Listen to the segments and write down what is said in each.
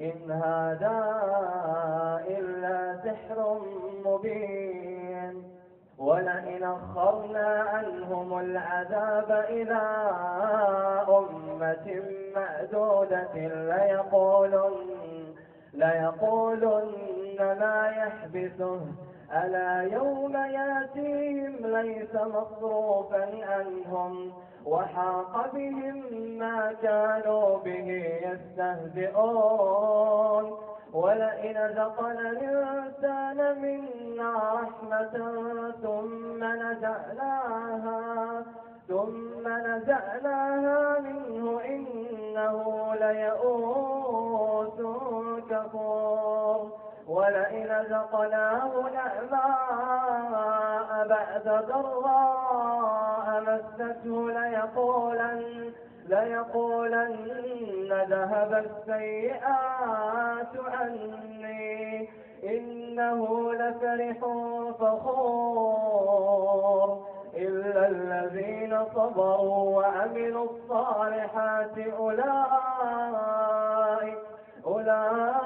إن هذا إلا سحر مبين. ولئن أخرنا عنهم العذاب إلى أمة معدودة ليقولن, ليقولن ما يحبسه ألا يوم يأتيهم ليس مصروفا عنهم وحاق بهم ما كانوا به يستهزئون. ولئن ذقنا الإنسان منا رحمة ثم نزعناها ثم نزعناها منه إنه ليئوس كفور. ولئن ذقناه نعماء بعد ضراء مسته ليقولن ليقولن ذهب السيئات عني. إنه لفرح فخور. إلا الذين صبروا وعملوا الصالحات أولئك أولئك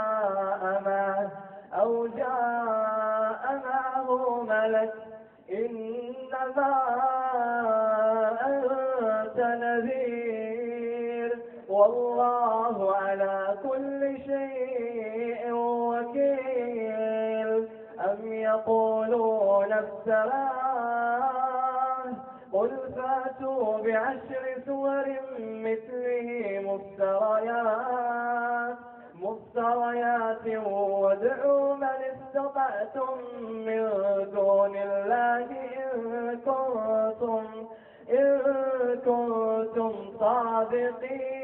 ملك إنما أنت نذير والله على كل شيء وكيل. أم يقولون افتراه قل فاتوا بعشر سور مثله مفتريات مفتريات وادعوا من استطعتم من دون الله إن كنتم, إن كنتم صادقين.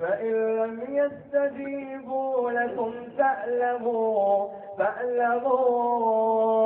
فإن لم يستجيبوا لكم فاعلموا فأعلموا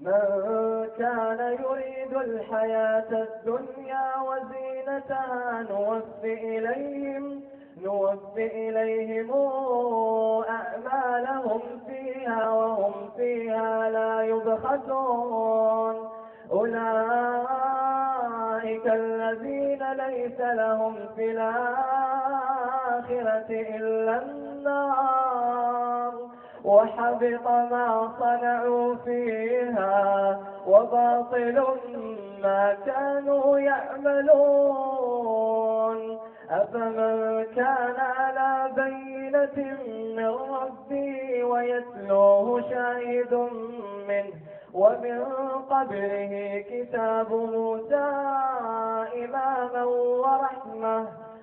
من كان يريد الحياة الدنيا وزينتها نوفي إليهم نوفي إليهم أعمالهم فيها وهم فيها لا يبخسون. أولئك الذين ليس لهم في الآخرة إلا النار. وحبط ما صنعوا فيها وباطل ما كانوا يعملون. أفمن كان على بينة من ربي ويتلوه شاهد منه ومن قبله كتاب موسى إماما ورحمة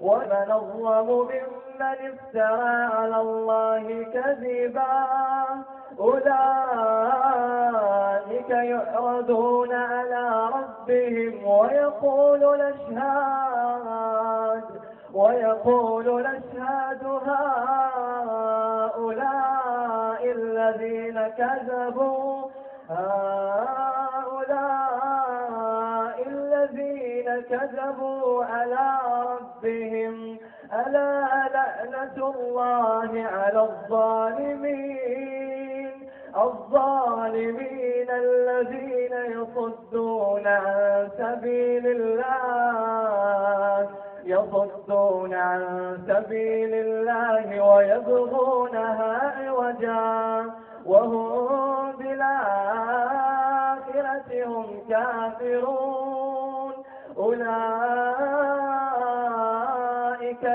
ومن الظلم ممن افترى على الله كذبا. أولئك يعرضون على ربهم ويقول الأشهاد ويقول الأشهاد هؤلاء الذين كذبوا. هؤلاء الذين كذبوا على ربهم ألا لعنة الله على الظالمين؟ الظالمين الذين يصدون عن سبيل الله يصدون عن سبيل الله ويبغونها عوجا وهم بالآخرة هم كافرون. أولئك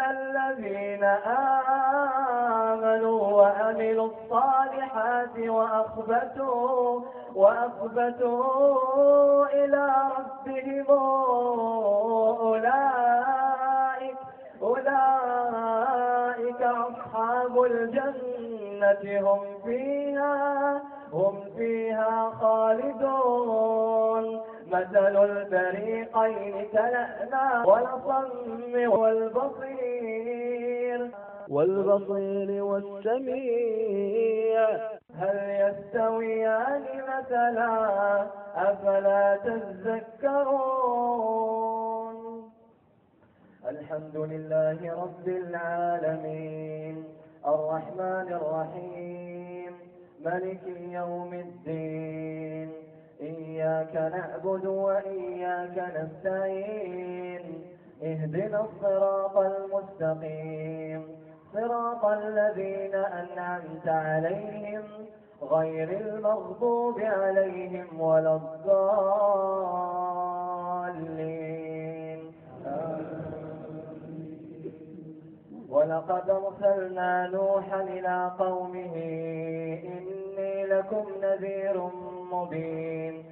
الذين آمنوا وعملوا الصالحات وأخبتوا وأخبتوا إلى ربهم أولئك أولئك أصحاب الجنة هم فيها هم فيها خالدون مثل الفريقين كالأعمى والصم والبصير. والبصير والسميع. هل يستويان مثلا؟ أفلا تذكرون؟ الحمد لله رب العالمين. الرحمن الرحيم. ملك يوم الدين. إياك نعبد وإياك نستعين. اهدنا الصراط المستقيم. صراط الذين أنعمت عليهم غير المغضوب عليهم ولا الضالين. ولقد أرسلنا نوحا إلى قومه إني لكم نذير مبين.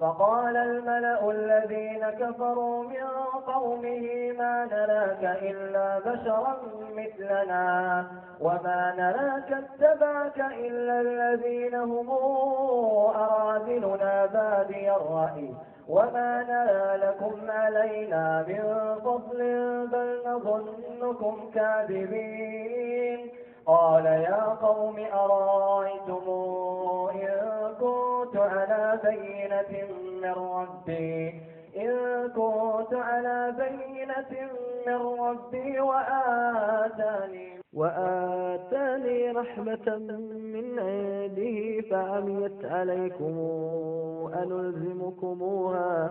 فقال الملأ الذين كفروا من قومه ما نراك إلا بشرا مثلنا وما نراك اتبعك إلا الذين هم أرادلنا بادي الرأي وما نرى لكم علينا من فضل بل نظنكم كاذبين قال يا قوم أرأيتم إن كنت على بينة من ربي؟ إن كنت على بينة من ربي وآتاني وآتاني رحمة من عنده فعميت عليكم أنلزمكموها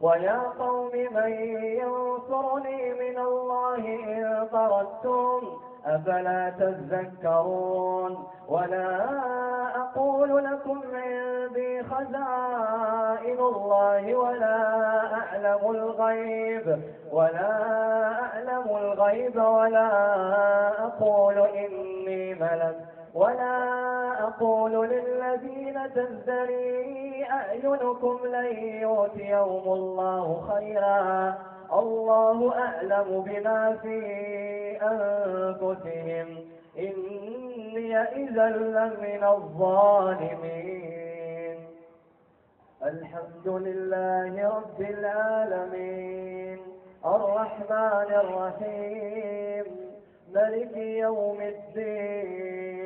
ويا قوم من ينصرني من الله إن طردتم أفلا تذكرون ولا أقول لكم عندي خزائن الله ولا أعلم الغيب ولا أعلم الغيب ولا أقول إني ملك ولا أقول للذين تزدري أعينكم لن يؤتيهم الله خيرا. الله أعلم بما في أنفسهم. إني إذا لمن الظالمين. الحمد لله رب العالمين. الرحمن الرحيم. ملك يوم الدين.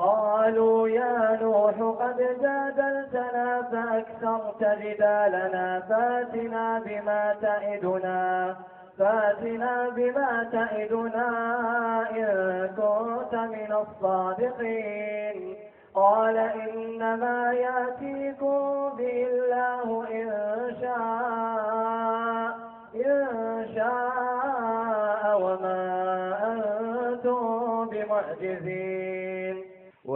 قالوا يا نوح قد جادلتنا فأكثرت جدالنا فاتنا بما تعدنا فاتنا بما تعدنا إن كنت من الصادقين. قال إنما يأتيكم به الله إن شاء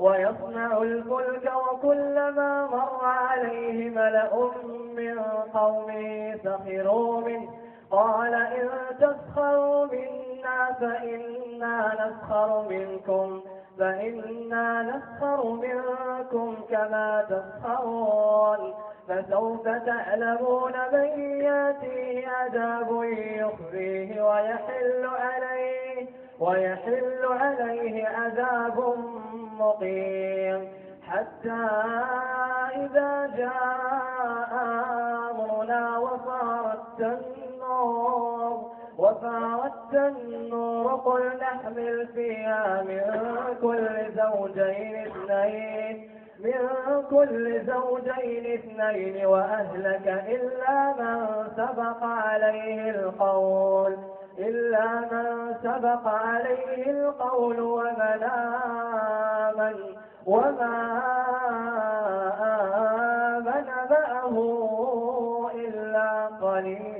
ويصنع الفلك وكلما مر عليه ملأ من قومه سخروا منه. قال إن تسخروا منا فإنا نسخر منكم فإنا نسخر منكم كما تسخرون. فسوف تعلمون من يأتيه عذاب يخزيه ويحل عليه ويحل عليه عذاب مقيم حتى إذا جاء أمرنا وفارت النور وفارت النور قل نحمل فيها من كل زوجين اثنين من كل زوجين اثنين وأهلك إلا من سبق عليه القول. إلا من سبق عليه القول ومن آمن وما آمن معه إلا قليل.